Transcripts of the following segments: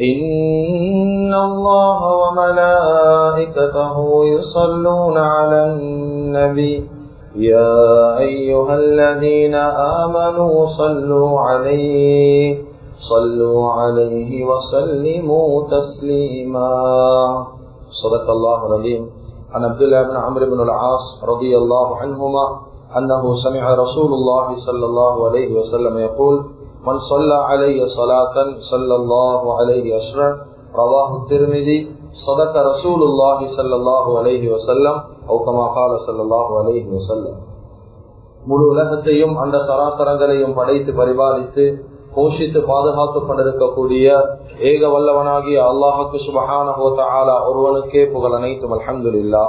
إن الله وملائكته يصلون على النبي يا أيها الذين آمنوا صلوا عليه صلوا عليه وسلموا تسليما. صدق الله العظيم. عن عبد الله بن عمرو بن العاص رضي الله عنهما أنه سمع رسول الله صلى الله عليه وسلم يقول من صلى علي صلاة صلى الله عليه أشرا رواه الترمذي صدق رسول الله صلى الله عليه وسلم أو كما قال صلى الله عليه وسلم முழு உலகத்தையும் அந்த சராசரங்களையும் படைத்து பரிபாலித்து போஷித்து பாதுகாத்துக் கொண்டிருக்கக்கூடிய ஏக வல்லவனாகிய அல்லாஹுக்கு சுபஹான ஒருவனுக்கே புகழ் அனைத்தும் அலமதுல்லா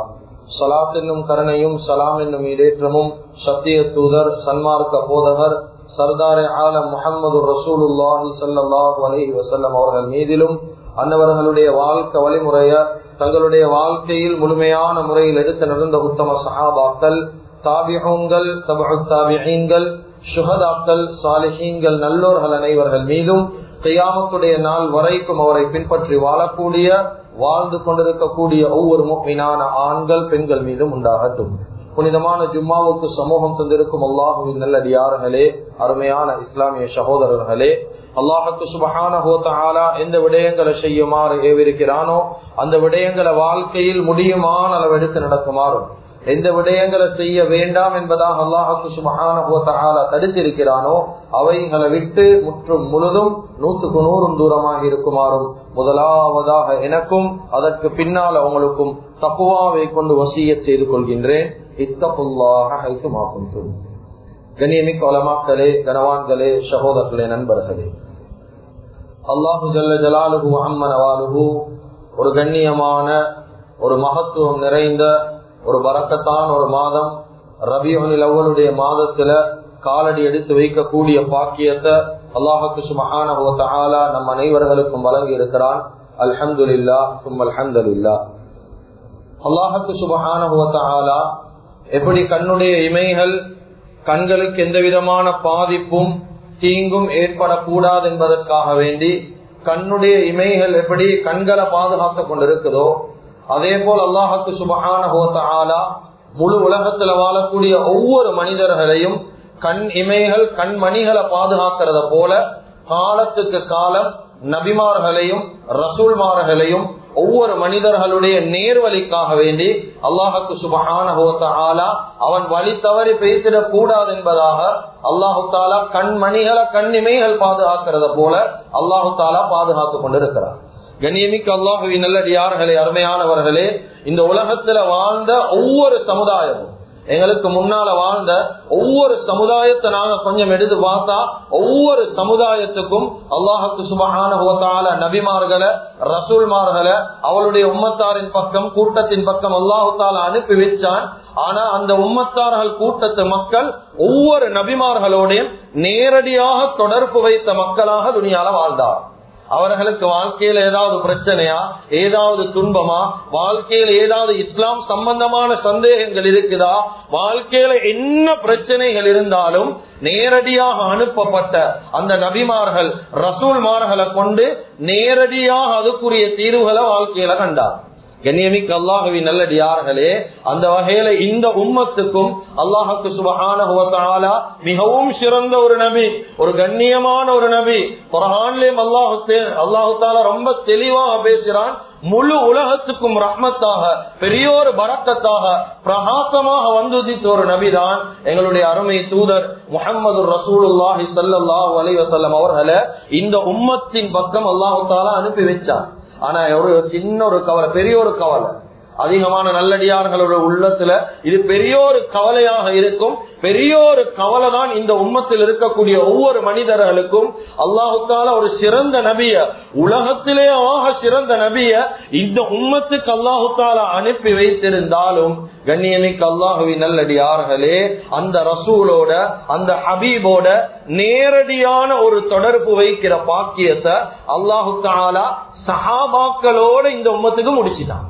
சலாத் என்னும் கருணையும் சலாம் என்னும் இடேற்றமும் சத்திய தூதர் சன்மார்க்க போதகர் சர்தாரே ஆலம் முகமது ரசூலுல்லாஹி சல்லாஹ் அலஹி வசல்லம் அவர்கள் மீதிலும் அன்னவர்களுடைய வாழ்க்கை வழிமுறைய தங்களுடைய வாழ்க்கையில் முழுமையான முறையில் எடுத்து நடந்த உத்தம சஹாபாக்கள் தாபிகங்கள் தபு தாபிகள் சுகதாக்கள் சாலிஹீன்கள் நல்லோர்கள் அனைவர்கள் மீதும் கையாமத்துடைய நாள் வரைக்கும் அவரை பின்பற்றி வாழக்கூடிய வாழ்ந்து கொண்டிருக்கக்கூடிய ஒவ்வொரு மீனான ஆண்கள் பெண்கள் மீதும் உண்டாகட்டும். புனிதமான ஜும்மாவுக்கு சமூகம் தந்திருக்கும் அல்லாஹுவின் நல்லடியார்களே அருமையான இஸ்லாமிய சகோதரர்களே அல்லாஹுக்கு சுபகான எந்த விடயங்களை செய்யுமாறு ஏவிருக்கிறானோ அந்த விடயங்களை வாழ்க்கையில் முடியுமான அளவெடுத்து நடக்குமாறும். எந்த விடயங்களை செய்ய வேண்டாம் என்பதாக அல்லாஹுக்கு சுமகான தடுத்திருக்கிறானோ அவைகளை விட்டு முற்றும் முழுதும் நூற்றுக்கு நூறும் தூரமாக இருக்குமாறும் முதலாவதாக எனக்கும் அதற்கு பின்னால் அவங்களுக்கும் தப்புவாவை கொண்டு வசிய செய்து கொள்கின்றேன். இத்தப்புல்லாக கண்ணியமிக்க வளமாக்களே கனவான்களே சகோதரர்களே நண்பர்களே. அல்லாஹு ஜல்ல ஜலாலுகு அம்மனவாலுகு ஒரு கண்ணியமான ஒரு மகத்துவம் நிறைந்த ஒரு பறக்கத்தான ஒரு மாதம். ரபியுனில் அவ்வளுடைய மாதத்துல காலடி எடுத்து வைக்கக்கூடிய பாக்கியத்தை அல்லாஹுக்கு சுமகான நம் அனைவர்களுக்கும் வழங்கி இருக்கிறான். அல்ஹம்துல்லா சும் அல்ஹம்துல்லா அல்லாஹுக்கு சுபகான எப்படி கண்ணுடைய இமைகள் கண்களுக்கு எந்த விதமான பாதிப்பும் தீங்கும் ஏற்படக்கூடாது என்பதற்காக வேண்டி கண்ணுடைய இமைகள் எப்படி கண்களை பாதுகாத்துக் கொண்டிருக்கிறதோ அதே போல் அல்லாஹுக்கு சுபகான முழு உலகத்துல வாழக்கூடிய ஒவ்வொரு மனிதர்களையும் கண் இமைகள் கண்மணிகளை பாதுகாக்கிறத போல காலத்துக்கு காலம் நபிமார்களையும் ரசூல்மார்களையும் ஒவ்வொரு மனிதர்களுடைய நேர்வழிக்காக வேண்டி அல்லாஹுக்கு சுபகான அவன் வழி தவறி பேசிடக் கூடாது என்பதாக அல்லாஹு தாலா கண்மணிகளை கண்ணிமைகள் பாதுகாக்கிறத போல அல்லாஹு தாலா பாதுகாத்து கொண்டிருக்கிறார் கண்ணியமிக்க அல்லாஹுவின் நல்லடியார்களே அருமையானவர்களே இந்த உலகத்துல வாழ்ந்த ஒவ்வொரு சமுதாயமும் எங்களுக்கு முன்னால வாழ்ந்த ஒவ்வொரு சமுதாயத்தை நாங்க கொஞ்சம் எடுத்து பார்த்தா ஒவ்வொரு சமுதாயத்துக்கும் அல்லாஹுக்கு சுபகான நபிமார்களை ரசூல்மார்களை அவளுடைய உம்மத்தாரின் பக்கம் கூட்டத்தின் பக்கம் அல்லாஹு அனுப்பி வச்சான். ஆனா அந்த உம்மத்தார்கள் கூட்டத்து மக்கள் ஒவ்வொரு நபிமார்களோடையும் நேரடியாக தொடர்பு வைத்த மக்களாக துணியால வாழ்ந்தார். அவர்களுக்கு வாழ்க்கையில ஏதாவது பிரச்சனையா ஏதாவது துன்பமா வாழ்க்கையில ஏதாவது இஸ்லாம் சம்பந்தமான சந்தேகங்கள் இருக்குதா வாழ்க்கையில என்ன பிரச்சனைகள் இருந்தாலும் நேரடியாக அனுப்பப்பட்ட அந்த நபிமார்கள் ரசூல்மார்களை கொண்டு நேரடியாக அதுக்குரிய தீர்வுகளை வாழ்க்கையில கண்டார். கண்ணியமிக்க அல்லாஹுவின் நல்லடியார்களே அந்த வகையில இந்த உம்மத்துக்கும் அல்லாஹுக்கு சுபகான மிகவும் சிறந்த ஒரு நபி ஒரு கண்ணியமான ஒரு நபி. குரான்லயும் அல்லாஹு அல்லாஹு தாலா ரொம்ப தெளிவாக பேசுறான். முழு உலகத்துக்கும் ரஹ்மத்தாக பெரிய ஒரு பரக்கத்தாக பிரகாசமாக வந்துதித்த ஒரு நபிதான் எங்களுடைய அருமை தூதர் முகமது ரசூலுல்லாஹி சல்லாஹூ அலைவசல்லம் அவர்களை இந்த உம்மத்தின் பக்கம் அல்லாஹு தாலா அனுப்பி வச்சார் ஆனா ஒரு சின்ன ஒரு கவலை பெரிய ஒரு கவலை. அதிகமான நல்லடியார்களோட உள்ளத்துல இது பெரிய ஒரு கவலையாக இருக்கும். பெரிய ஒரு கவலை தான் இந்த உம்மத்தில் இருக்கக்கூடிய ஒவ்வொரு மனிதர்களுக்கும். அல்லாஹுக்கால ஒரு சிறந்த நபிய உலகத்திலே ஆக சிறந்த நபிய இந்த உம்மத்துக்கு அல்லாஹுக்கால அனுப்பி வைத்திருந்தாலும் கண்ணியமிக்கு அல்லாஹுவி நல்லடியார்களே அந்த ரசூலோட அந்த ஹபீபோட நேரடியான ஒரு தொடர்பு வைக்கிற பாக்கியத்தை அல்லாஹுக்காலா சஹாபாக்களோட இந்த உமத்துக்கு முடிச்சுதான்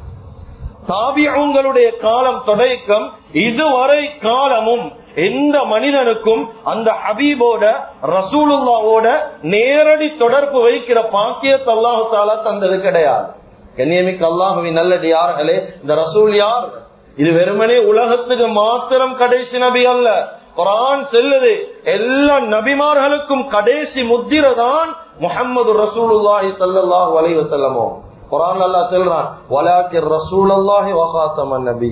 தாபியங்களுடைய காலம் தொடக்கம் இதுவரை காலமும் எந்த மனிதனுக்கும் அந்த ஹபீபோட ரசூலுல்லாவோட நேரடி தொடர்பு வைக்கிற பாக்கியத்தை அல்லாஹு தாலா தந்தது கிடையாது. கண்ணியமிக்கு அல்லாஹவி நல்லது யார்களே இந்த ரசூல் யார்? இது வெறுமனே உலகத்துக்கு மாத்திரம் கடைசி நபி அல்ல. குரான் செல்லுது. எல்லா நபிமார்களுக்கும் கடைசி முத்திரை தான் முகமது ரசூலுல்லாஹி சல்லாஹூ அலைவசல்லமோ குரான் அல்லா சொல்றான் வலாக்கி ரசூல் அல்லாஹி வகாத்தமன் நபி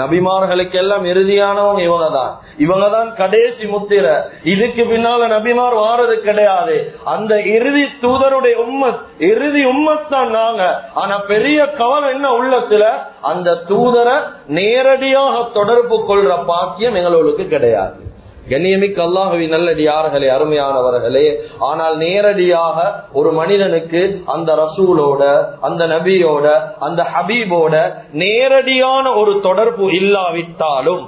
நபிமார்களுக்கு எல்லாம் இறுதியானவங்க இவங்க தான் இவங்க தான் கடைசி முத்திர. இதுக்கு பின்னால நபிமார் வாரது கிடையாது. அந்த இறுதி தூதருடைய உம்மத் இறுதி உம்மத் தான் நாங்க. ஆனா பெரிய கவலை என்ன உள்ளத்துல? அந்த தூதரை நேரடியாக தொடர்பு கொள்ற பாக்கியம் எங்களுக்கு கிடையாது. கண்ணியமிக்க அல்லாஹவி நல்லடியார்களே அருமையானவர்களே ஆனால் நேரடியாக ஒரு மனிதனுக்கு அந்த ரசூலோட அந்த நபியோட அந்த ஹபீபோட நேரடியான ஒரு தொடர்பு இல்லாவிட்டாலும்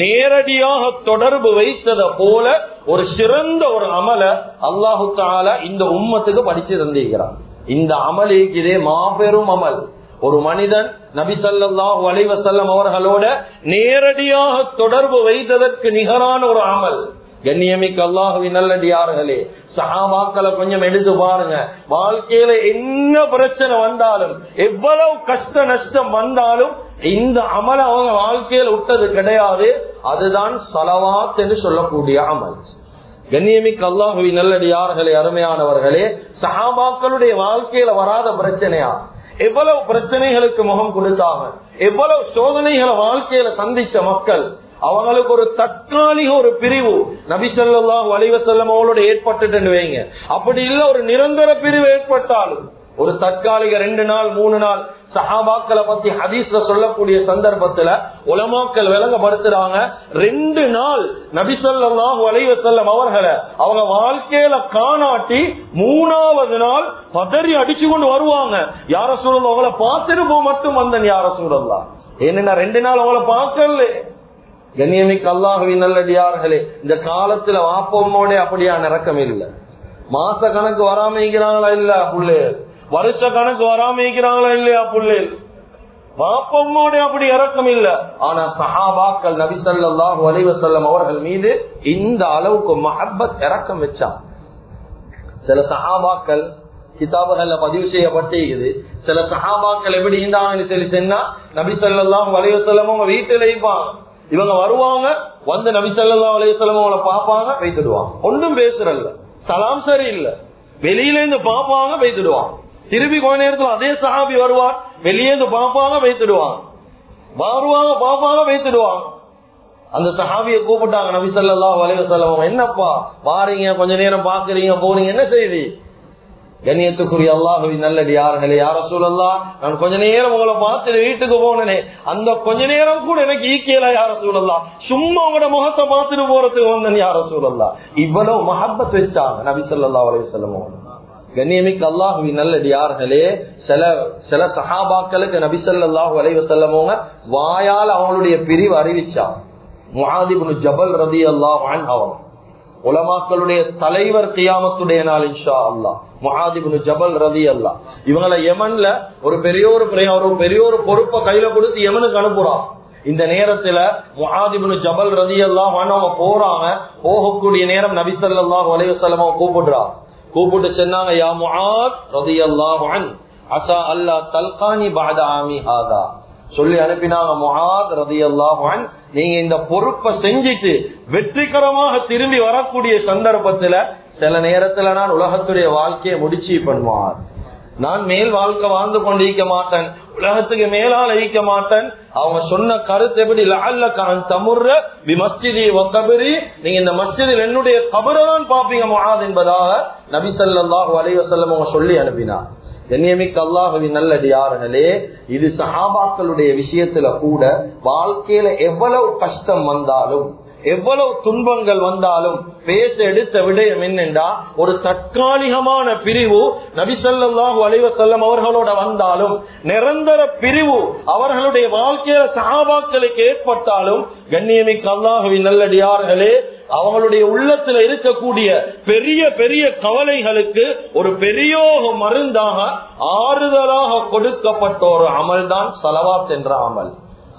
நேரடியாக தொடர்பு வைத்தத போல ஒரு சிறந்த ஒரு அமல அல்லாஹு தால இந்த உம்மத்துக்கு படிச்சு தந்திருக்கிறான் இந்த அமலுக்கு இதே மாபெரும் அமல். ஒரு மனிதன் நபி சல்லாஹூ அலைவசல்லம் அவர்களோட நேரடியாக தொடர்பு வைத்ததற்கு நிகரான ஒரு அமல். கண்ணியமிக்கு அல்லாஹுவின் நல்லடியார்களே சகாபாக்களை கொஞ்சம் எடுத்து பாருங்க. வாழ்க்கையில என்ன பிரச்சனை வந்தாலும் எவ்வளவு கஷ்ட நஷ்டம் வந்தாலும் இந்த அமல் அவங்க வாழ்க்கையில விட்டது கிடையாது. அதுதான் சலவாத் என்று சொல்லக்கூடிய அமல். கண்ணியமிக்கு அல்லாஹுவின் நல்லடியார்களே அருமையானவர்களே சகாபாக்களுடைய வாழ்க்கையில வராத பிரச்சனையா? எவ்வளவு பிரச்சனைகளுக்கு முகம் கொடுத்தாங்க. எவ்வளவு சோதனைகளை வாழ்க்கையில சந்திச்ச மக்கள். அவங்களுக்கு ஒரு தற்காலிக ஒரு பிரிவு. நபிசல்லாஹ் வலிவசல்லம் அவங்களோட ஏற்பட்டுட்டு வைங்க. அப்படி இல்ல ஒரு நிரந்தர பிரிவு ஏற்பட்டாலும். ஒரு தற்காலிக ரெண்டு நாள் மூணு நாள் சஹாபாக்களை பத்தி ஹதீஸ்ல சொல்லக்கூடிய சந்தர்ப்பத்துல உலமாக்கள் விளங்கப்படுத்துறாங்க. ரெண்டு நாள் நபிசல்லாஹு அலைவ செல்லம் அவர்களை அவங்க வாழ்க்கையில காணாட்டி மூணாவது நாள் பதறி அடிச்சு கொண்டு வருவாங்க. யார சூழல் அவங்கள பார்த்துட்டு மட்டும் வந்தன் யார சூழல்லாம் ஏன்னா ரெண்டு நாள் அவங்கள பார்க்கல. கண்ணியமிக்கு அல்லாஹவி நல்லடியார்களே இந்த காலத்துல வாப்பமோட அப்படியா நிறக்கம் இல்லை. மாச கணக்கு வராமைக்கிறாங்களா இல்ல உள்ளே வருஷ கணக்கு வராமைக்கிறாங்களா இல்லையா புள்ளே வாப்பம்மோட அப்படி இறக்கம் இல்ல. ஆனா சஹாபாக்கள் நபிசல்லாஹு அலைவசல்லம் அவர்கள் மீது இந்த அளவுக்கு மஹப்பத் இறக்கம் வச்சா சில சஹாபாக்கள் கிதாபுகள்ல பதிவு செய்யப்பட்டிருக்குது. சில சஹாபாக்கள் எப்படி இருந்தாங்கன்னு சொல்லி சொன்னா நபி சொல்லாம் அவங்க வீட்டுல இருப்பாங்க. இவங்க வருவாங்க வந்து நபி சொல்லா அவங்களை அவங்கள பாப்பாங்க வைத்துடுவாங்க ஒன்றும் பேசுறல்ல சலாம் சரி இல்ல வெளியில இருந்து பார்ப்பாங்க வைத்துடுவாங்க திரும்பி கொஞ்ச நேரத்துல அதே சஹாபி வருவார் வெளியே இருந்து பாப்பாங்க வைத்துடுவாங்க பாப்பாக பாப்பாங்க வைத்துடுவாங்க அந்த சஹாபிய கூப்பிட்டாங்க நபி சொல்லா அலையம் என்னப்பா வாரீங்க கொஞ்ச நேரம் பாக்குறீங்க போறீங்க என்ன செய்தி? கண்ணியத்துக்குரிய அல்லாஹவி நல்லடி யாருங்களே யார சூழல்லா நான் கொஞ்ச நேரம் உங்களை பார்த்து வீட்டுக்கு போனேனே. அந்த கொஞ்ச நேரம் கூட எனக்கு ஈக்கியல யார சூழல்லா சும்மா உங்களோட முகத்தை பார்த்துட்டு போறதுக்கு வந்தேன் யார சூழல்லா இவ்வளவு மஹப்பத் வச்சாங்க நபி சொல்லா அலைய சொல்லுவோம் கண்ணியமிக்கு அல்லாஹுவி நல்லடியார்களே சில சில சஹாபாக்களுக்கு நபிசல்லாஹு சொல்லாஹு செல்லமோங்க வாயால் அவங்களுடைய பிரிவு அறிவிச்சாங்க முஹாதிபுனு ஜபல் ரதி அல்லாஹ் அவன் உலமாக்களுடைய தலைவர் கியாமத்துடைய நாள் இன்ஷா அல்லா முஹாதிபுனு ஜபல் ரதி அல்லா இவங்கள யமன்ல ஒரு பெரிய ஒரு ஒரு பெரிய ஒரு பொறுப்பை கையில கொடுத்து யமனுக்கு அனுப்புறான். இந்த நேரத்துல முஹாதிபுனு ஜபல் ரதி எல்லாம் அவங்க போறாங்க. போகக்கூடிய நேரம் நபிசல்லாஹ் வலைவசல்லமா கூப்பிடுறான். கூப்பிட்டு சொன்னாங்க யா முஹாத் ரதி அசா அல்லா தல்கானி பாத ஆமி ஹாதா. சொல்லி அனுப்பினாங்க முஹாத் ரதியல்லாஹு அன் நீங்க இந்த பொறுப்பை செஞ்சுட்டு வெற்றிகரமாக திரும்பி வரக்கூடிய சந்தர்ப்பத்துல சில நேரத்துல நான் உலகத்துடைய வாழ்க்கையை முடிச்சு பண்ணுவார். நான் மேல் வாழ்க்கை வாழ்ந்து கொண்டிருக்க மாட்டேன் உலகத்துக்கு மேலால் ஈக்க மாட்டேன். அவங்க சொன்ன கருத்து எப்படி? லஅல்லகான் தமுர்ர பி மஸ்ஜிதி வகபரி நீங்க இந்த மஸ்ஜிதில் என்னுடைய கபரை தான் பாப்பீங்க மகாத் என்பதாக நபி ஸல்லல்லாஹு அலைஹி அவங்க சொல்லி அனுப்பினார். கண்ணியமிக்க அல்லாஹுவின் நல்லடியார்களே இது சஹாபாக்களுடைய விஷயத்துல கூட வாழ்க்கையில எவ்வளவு கஷ்டம் வந்தாலும் எவ்வளவு துன்பங்கள் வந்தாலும் பேச எடுத்த விடயம் என்னென்றா ஒரு தற்காலிகமான பிரிவு நபிசல்லாஹு அலைவசல்லம் அவர்களோட வந்தாலும் நிரந்தர பிரிவு அவர்களுடைய வாழ்க்கையில சகாபாக்களுக்கு ஏற்பட்டாலும் கண்ணியமிக்கு அல்லாஹுவின் நல்லடியார்களே அவங்களுடைய உள்ளத்துல இருக்கக்கூடிய பெரிய பெரிய கவலைகளுக்கு ஒரு பெரிய மருந்தாக ஆறுதலாக கொடுக்கப்பட்ட ஒரு அமல் தான் சலவாத் என்ற அமல்.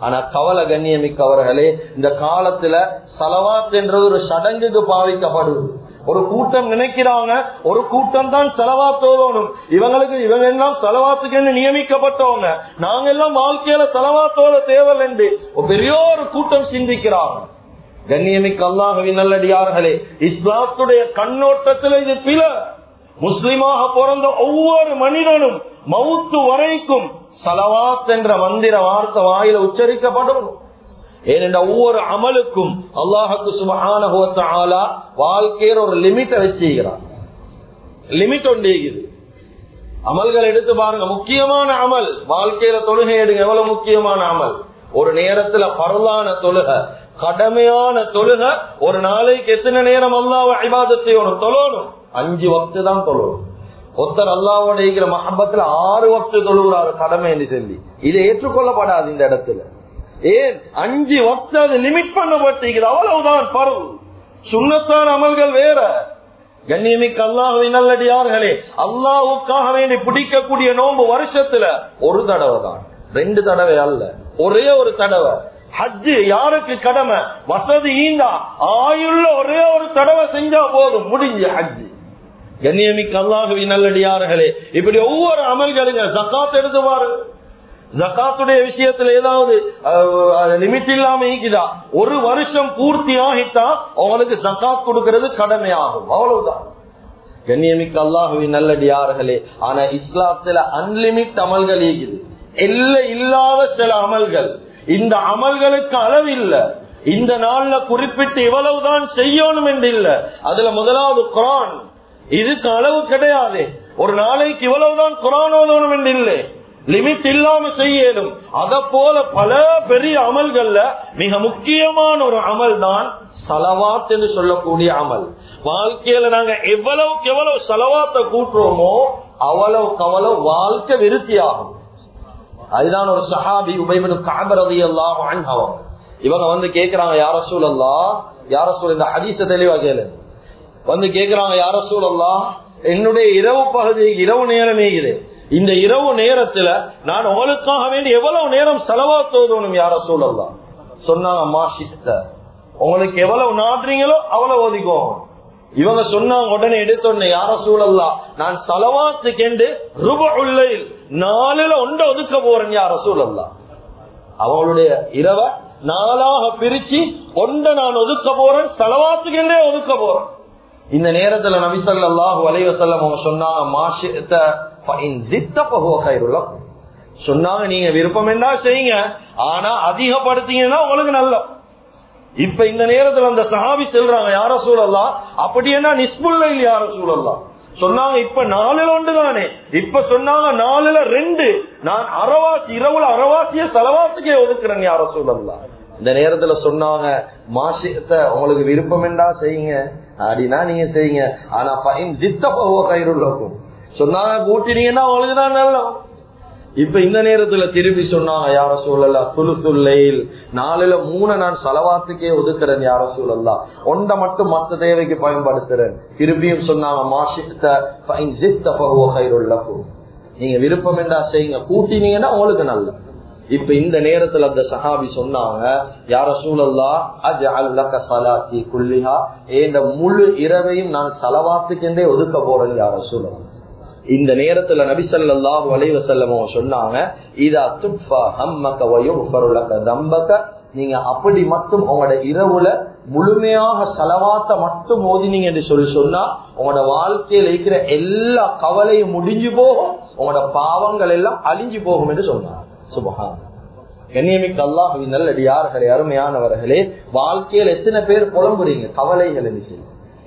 ஆனா கவலை கண்ணியமிக்கவர்களே இந்த காலத்துல செலவாத் என்றது ஒரு சடங்குக்கு பாவிக்கப்படுது. ஒரு கூட்டம் நினைக்கிறாங்க ஒரு கூட்டம் தான் செலவாத்தோதணும் இவங்களுக்கு இவங்க எல்லாம் செலவாத்துக்கு நியமிக்கப்பட்டவங்க. நாங்க எல்லாம் வாழ்க்கையில செலவாத்தோட தேவல் என்று பெரிய ஒரு கூட்டம் சிந்திக்கிறாங்க. கண்ணியமிக்க அல்லாஹவி நல்லடியார்களே இஸ்லாத்துடைய கண்ணோட்டத்தில் இது பில முஸ்லிமாக பிறந்த ஒவ்வொரு மனிதனும் மவுத்து வரைக்கும் சலவாத் என்ற மந்திர வார்த்தை வாயில உச்சரிக்கப்படும். ஏனென்ற ஒவ்வொரு அமலுக்கும் அல்லாஹுக்கு சுபகான வாழ்க்கையில் ஒரு லிமிட்டை வச்சுகிறார் லிமிட் ஒன்று அமல்கள் எடுத்து பாருங்க. முக்கியமான அமல். வாழ்க்கையில தொழுகை எடுங்க. எவ்வளவு முக்கியமான அமல்? ஒரு நேரத்துல பரலான தொழுக கடமையான தொழுக ஒரு நாளைக்கு எத்தனை நேரம் அல்லாவ ஐபாத தொழணும். அஞ்சு வக்து தான் தொழணும். ஒத்தர் அல்லாவோட இருக்கிற மஹபத்துல ஆறு வக்து தொழுகிறாரு கடமை என்று சொல்லி. இது ஏற்றுக்கொள்ளப்படாது இந்த இடத்துல. ஏன்? அஞ்சு வக்து அது லிமிட் பண்ணப்பட்டிருக்கிறது அவ்வளவுதான் பருவ. சுண்ணத்தான அமல்கள் வேற. கண்ணியமிக்க அல்லாஹுவின் நல்லடியார்களே அல்லாவுக்காக வேண்டி பிடிக்கக்கூடிய நோன்பு வருஷத்துல ஒரு தடவை தான். ரெண்டு தடவை அல்ல. ஒரே ஒரு தடவை. ஹஜ்ஜு யாருக்கு கடமை? வசதி ஈந்தா ஆயுள்ள ஒரே ஒரு தடவை செஞ்சா போதும். முடிஞ்சு ஹஜ்ஜு. கண்ணியமிக்கு அல்லாஹுவின் நல்லடியார்களே. இப்படி ஒவ்வொரு அமல்களுங்க ஜக்காத் எடுத்து பாருங்க ஜக்காத்துடைய விஷயத்துல ஏதாவது லிமிட் இல்லாம ஈக்குதா ஒரு வருஷம் பூர்த்தி ஆகிட்டா அவங்களுக்கு ஜக்காத் கொடுக்கறது கடமையாகும். அவ்வளவுதான். கண்ணியமிக்க அல்லாஹுவின் நல்லடியார்களே ஆனா இஸ்லாத்துல அன்லிமிட் அமல்கள் ஈக்குது எல்லை இல்லாத சில அமல்கள். இந்த அமல்களுக்கு அளவில்ல. இந்த நாள்ல குறிப்பிட்டு இவ்வளவுதான் செய்யணும் என்று இல்ல. அதுல முதலாவது குரான். இதுக்கு அளவு கிடையாது. ஒரு நாளைக்கு இவ்வளவுதான் குரான் ஓதணும் என்று இல்லை. லிமிட் இல்லாம செய்யணும் அத போல பல பெரிய அமல்கள்ல மிக முக்கியமான ஒரு அமல் தான் சலவாத் என்று சொல்லக்கூடிய அமல். வாழ்க்கையில நாங்க எவ்வளவுக்கு எவ்வளவு சலவாத்தை கூட்டுறோமோ அவ்வளவுக்கு அவ்வளவு வாழ்க்கை விருத்தியாகும். அதுதான் ஒரு சஹாபி உபயமனு காபரதி எல்லாம் அவங்க இவங்க வந்து கேக்குறாங்க யார சூழல்லா யார சூழல் இந்த ஹதீச தெளிவா கேளு. வந்து கேக்குறாங்க யார சூழல்லா என்னுடைய இரவு பகுதி இரவு நேரம் இது. இந்த இரவு நேரத்துல நான் உங்களுக்காக வேண்டி எவ்வளவு நேரம் செலவா தோதணும் யார சூழல்லாம் சொன்னாங்க மாஷித்த உங்களுக்கு எவ்வளவு நாடுறீங்களோ அவ்வளவு ஒதுக்கும் இவங்க சொன்னாங்க உடனே எடுத்தோடனே யார சூழல்லா நான் செலவாத்துக்கெண்டு ரூப உள்ளையில் நாலுல ஒன்று ஒதுக்க போறேன் யார சூழல்லா அவங்களுடைய இரவ நாளாக பிரிச்சு ஒன்றை நான் ஒதுக்க போறேன் செலவாத்துக்கென்றே ஒதுக்க போறேன். இந்த நேரத்துல நபிசல்லாஹு அலைவசல்லம் அவங்க சொன்னாங்க மாஷித்த சொன்னாங்க நீங்க விருப்பம் என்ன செய்யுங்க. ஆனா அதிகப்படுத்தீங்கன்னா உங்களுக்கு நல்ல இப்ப இந்த நேரத்துல அந்த சஹாபி செல்றாங்க யார சூழல்லாம் அப்படி என்ன நிஸ்புல்ல யார சூழல்லாம் சொன்னாங்க இப்ப நாலுல ஒன்று தானே. இப்ப சொன்னாங்க நாலுல ரெண்டு. நான் அறவாசி இரவுல அறவாசிய செலவாசிக்கே ஒதுக்குறேன் யார சூழல்லாம் இந்த நேரத்துல சொன்னாங்க மாசியத்தை உங்களுக்கு விருப்பம் என்றா செய்யுங்க. அப்படின்னா நீங்க செய்யுங்க. ஆனா பையன் ஜித்த கயிறு இருக்கும் சொன்னாங்க கூட்டினீங்கன்னா உங்களுக்கு தான் நல்ல இப்ப இந்த நேரத்துல திருப்பி சொன்னாங்க யார சூழல்லா துளு நாலுல மூணு நான் செலவாத்துக்கே ஒதுக்குறேன் யார சூழல்லா ஒன்றை மட்டும் மத்த தேவைக்கு பயன்படுத்துறேன். திருப்பியும் சொன்னாங்க மாசித்த நீங்க விருப்பம் என்றா செய்யுங்க. கூட்டினீங்கன்னா உங்களுக்கு நல்ல இப்ப இந்த நேரத்துல அந்த சஹாபி சொன்னாங்க யார சூழல்லா அஜ் அல்லக்க சலாத்தி குல்லிஹா. இந்த முழு இரவையும் நான் சலவாத்துக்கென்றே ஒதுக்க போறது யார சூழல் இந்த நேரத்துல நபிசல்லாஹு அலைவசல்லமோ சொன்னாங்க இதா துட்பா ஹம்மக வயுஃபருலக தம்பக்க நீங்க அப்படி மட்டும் உங்களோட இரவுல முழுமையாக செலவாத்த மட்டும் மோதினீங்க என்று சொல்லி சொன்னா உங்களோட வாழ்க்கையில இருக்கிற எல்லா கவலையும் முடிஞ்சு போகும் உங்களோட பாவங்கள் எல்லாம் அழிஞ்சு போகும் என்று சொன்னாங்க. சுபகான் கண்ணியமிக்க அல்லாஹுவின் நல்லடியார்களே அருமையானவர்களே வாழ்க்கையில் எத்தனை பேர் புலம்புறீங்க? கவலைகள் என்று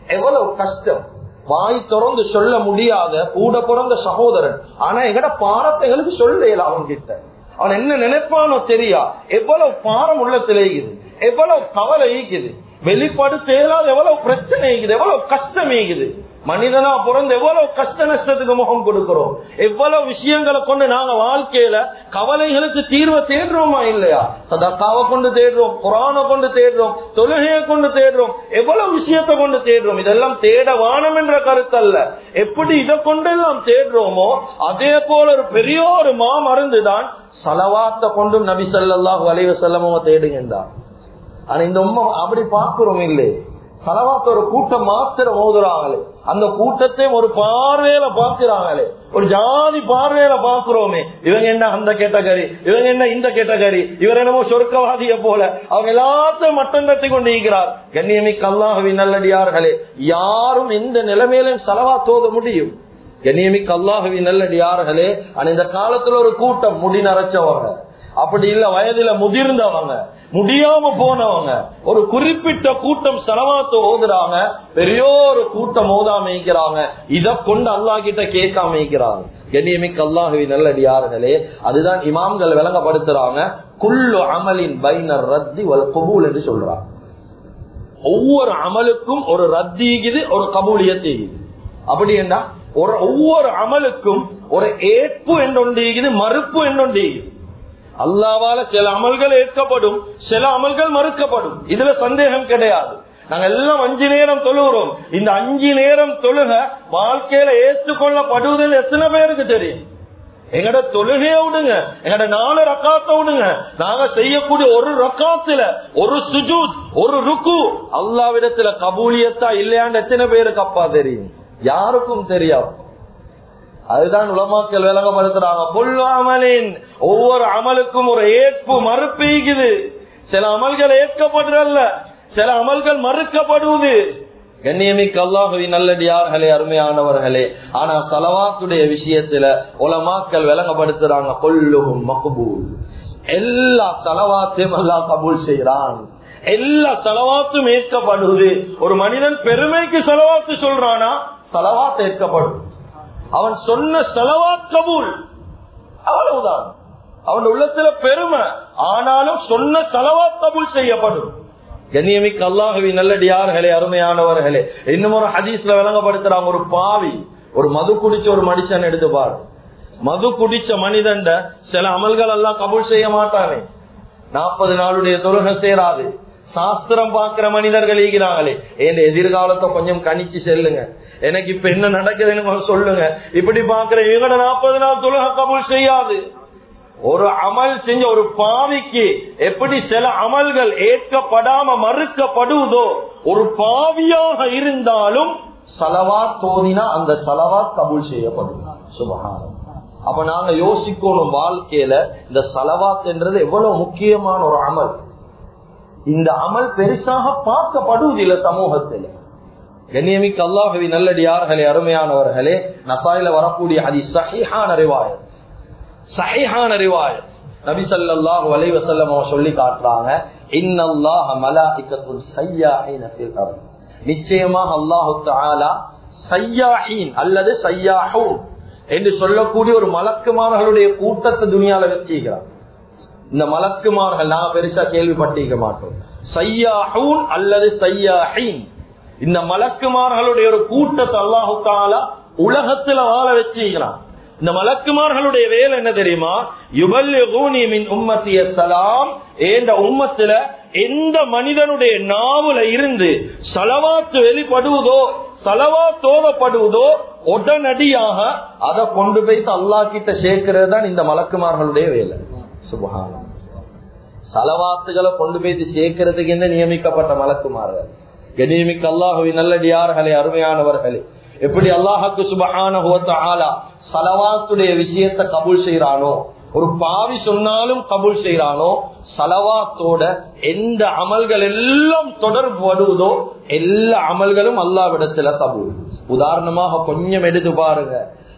எவ்வளவு கஷ்டம். வாய் திறந்து சொல்ல முடியாத கூட பிறந்த சகோதரன். ஆனா எங்கட பாரத்தைகளுக்கு சொல்லல அவன் கிட்ட அவன் என்ன நினைப்பானோ தெரியா? எவ்வளவு பாரம் உள்ளத்துல இருக்குது. எவ்வளவு கவலை ஈக்குது வெளிப்பாடு செய்யலாத எவ்வளவு பிரச்சனை எவ்வளவு கஷ்டம் இருக்குது. மனிதனா பிறந்து எவ்வளவு கஷ்ட நஷ்டத்துக்கு முகம் கொடுக்கிறோம்? எவ்வளவு விஷயங்களை கொண்டு நாங்க வாழ்க்கையில கவலைகளுக்கு தீர்வை தேடுறோமா இல்லையா? சதாக்காவை கொண்டு தேடுறோம் குரானை கொண்டு தேடுறோம் தொழுகையை கொண்டு தேடுறோம் எவ்வளவு விஷயத்தை கொண்டு தேடுறோம்? இதெல்லாம் தேட வானம் என்ற கருத்தல்ல. எப்படி இதை கொண்டெல்லாம் தேடுறோமோ அதே போல ஒரு பெரிய ஒரு மா மருந்துதான் சலவாத்த கொண்டும் நபி சல்லாஹூ அலைவ செல்லமோ தேடுகின்றான் ஆனா இந்த உண்மை அப்படி பார்க்கிறோம் இல்லை சலவாத்த ஒரு கூட்டம் மாத்திரம் ஓதுறாங்களே அந்த கூட்டத்தை ஒரு பார்வையில பாக்குறாங்களே ஒரு ஜாதி பார்வையில பாக்குறோமே இவங்க என்ன அந்த கேட்டகரி? இவங்க என்ன இந்த கேட்டகரி? இவர் என்னமோ சொர்க்கவாதிய போல. அவங்க எல்லாத்தையும் மட்டம் கட்டி கொண்டு இருக்கிறார். கண்ணியமி கல்லாகவி நல்லடியார்களே யாரும் எந்த நிலைமையிலும் செலவா தோத முடியும். கண்ணியமி கல்லாகவி நல்லடியார்களே ஆனா இந்த காலத்துல ஒரு கூட்டம் முடி நரைச்சவங்க. அப்படி இல்ல வயதுல முதிர்ந்தவங்க முடியாம போனவங்க ஒரு குறிப்பிட்ட கூட்டம் செலவாத்து ஓதுறாங்க பெரியோரு கூட்டம் ஓதாம இருக்கிறாங்க இத கொண்டு அல்லா கிட்ட கேட்காம இருக்கிறாங்க கண்ணியமிக்க அல்லாஹுவி நல்லடியார்களே அதுதான் இமாம்கள் விளங்கப்படுத்துறாங்க குள்ளு அமலின் பைனர் ரத்தி வல் கபூல் என்று சொல்றாங்க. ஒவ்வொரு அமலுக்கும் ஒரு ரத்தீகுது ஒரு கபூலியத்தீகுது அப்படி என்ன ஒரு ஒவ்வொரு அமலுக்கும் ஒரு ஏற்பு என்றொண்டீகுது மறுப்பு என்றொண்டீகுது அல்லாவால சில அமல்கள் ஏற்கப்படும் சில அமல்கள் மறுக்கப்படும். இதுல சந்தேகம் கிடையாது. நாங்க எல்லாம் அஞ்சு நேரம் தொழுகிறோம். இந்த அஞ்சு நேரம் தொழுக வாழ்க்கையில ஏற்றுக்கொள்ளப்படுவதில் எத்தனை பேருக்கு தெரியும்? எங்கட தொழுகைய விடுங்க. எங்கட நாலு ரக்காத்த விடுங்க. நாங்க செய்யக்கூடிய ஒரு ரக்காத்துல ஒரு சுஜூத் ஒரு ருக்கு அல்லாவிடத்துல கபூலியத்தா இல்லையான்னு எத்தனை பேருக்கு அப்பா தெரியும்? யாருக்கும் தெரியாது. அதுதான் உலமாக்கள் விளங்கப்படுத்துறாங்க. பொல்லு அமலின். ஒவ்வொரு அமலுக்கும் ஒரு ஏற்பு மறுப்பீக்குது சில அமல்கள் ஏற்கப்படுறல்ல. சில அமல்கள் மறுக்கப்படுவது. கண்ணியமிக்கு அல்லாஹுவி நல்லடியார்களே அருமையானவர்களே. ஆனா சலவாத்துடைய விஷயத்துல உலமாக்கள் விளங்கப்படுத்துறாங்க. கொல்லுகும் மகபூல். எல்லா தலவாத்தையும் அல்லா கபூல் செய்யறான் எல்லா செலவாத்தும் ஏற்கப்படுவது. ஒரு மனிதன் பெருமைக்கு செலவாத்து சொல்றானா? செலவாத்து ஏற்கப்படும். அவன் சொன்ன செலவா கபூல். அவ்வளவுதான். அவன் உள்ளத்துல பெருமை. ஆனாலும் சொன்ன செலவா கபூல் செய்யப்படும். கண்ணியமிக்க அல்லாஹவி நல்லடியார்களே அருமையானவர்களே. இன்னும் ஒரு ஹதீஸ்ல விளங்கப்படுத்துறாங்க ஒரு பாவி ஒரு மது குடிச்ச ஒரு மனுஷன் எடுத்து பாரு. மது குடிச்ச மனிதன் சில அமல்கள் எல்லாம் கபூல் செய்ய மாட்டானே. நாற்பது நாளுடைய தொழுகை சேராது. சாஸ்திரம் பாக்குற மனிதர்கள் ஈகிறாங்களே என் எதிர்காலத்தை கொஞ்சம் கணிச்சு செல்லுங்க. எனக்கு இப்ப என்ன நடக்குதுன்னு சொல்லுங்க. இப்படி பாக்குற இவங்க நாற்பது நாள் தொழுக கபூல் செய்யாது. ஒரு அமல் செஞ்ச ஒரு பாவிக்கு எப்படி சில அமல்கள் ஏற்கப்படாம மறுக்கப்படுவதோ ஒரு பாவியாக இருந்தாலும் சலவா தோதினா அந்த சலவா கபூல் செய்யப்படும். சுபகாரம் அப்ப நாங்க யோசிக்கணும் வாழ்க்கையில இந்த சலவாத் என்றது எவ்வளவு முக்கியமான ஒரு அமல். இந்த அமல் பெருசாக பார்க்கப்படுவதில்லை சமூகத்தில். கண்ணியமிக்கு அல்லாஹவி நல்லடியார்களே அருமையானவர்களே நசாயில வரக்கூடிய அதி சஹிஹான ரிவாயத். சஹிஹான ரிவாயத். நபி வலைவசல்லம் அலைஹி சொல்லி காட்டுறாங்க இன்னல்லாஹ மலாயிகத்துல் சய்யாஹீன நிச்சயமாக அல்லாஹ் தஆலா சய்யாஹீன் அல்லது சையாஹூன் என்று சொல்லக்கூடிய ஒரு மலக்குமார்களுடைய கூட்டத்தை துணியால வச்சிருக்கிறார் இந்த மலக்குமார்கள் நாங்க பெருசா கேள்விப்பட்டிருக்க மாட்டோம். சையாஹூன் அல்லது சையாஹீன் இந்த மலக்குமார்களுடைய ஒரு கூட்டத்தை அல்லாஹுக்கால உலகத்துல வாழ வச்சிருக்கிறான். இந்த மலக்குமார்களுடைய வேலை என்ன தெரியுமா? யுபல்லிகூனி உம்மத்திய சலாம். ஏந்த உம்மத்துல எந்த மனிதனுடைய நாவுல இருந்து சலவாத்து வெளிப்படுவதோ சலவா தோவப்படுவதோ உடனடியாக அதை கொண்டு போய் அல்லா கிட்ட சேர்க்கிறது தான் இந்த மலக்குமார்களுடைய வேலை. சுபகாலம் சலவாத்துகளை கொண்டு போய் சேர்க்கறதுக்கு என்ன நியமிக்கப்பட்ட மலக்குமார்கள். கனியமிக்க அல்லாஹுவி நல்லடியார்களே அருமையானவர்களே. எப்படி அல்லாஹுக்கு சுபகான ஆலா சலவாத்துடைய விஷயத்தை கபூல் செய்யறானோ ஒரு பாவி சொன்னாலும் கபூல் செய்யறானோ சலவாத்தோட எந்த அமல்கள் எல்லாம் தொடர்பு வருவதோ எல்லா அமல்களும் அல்லாவிடத்துல கபூல். உதாரணமாக கொஞ்சம் எடுத்து பாருங்க.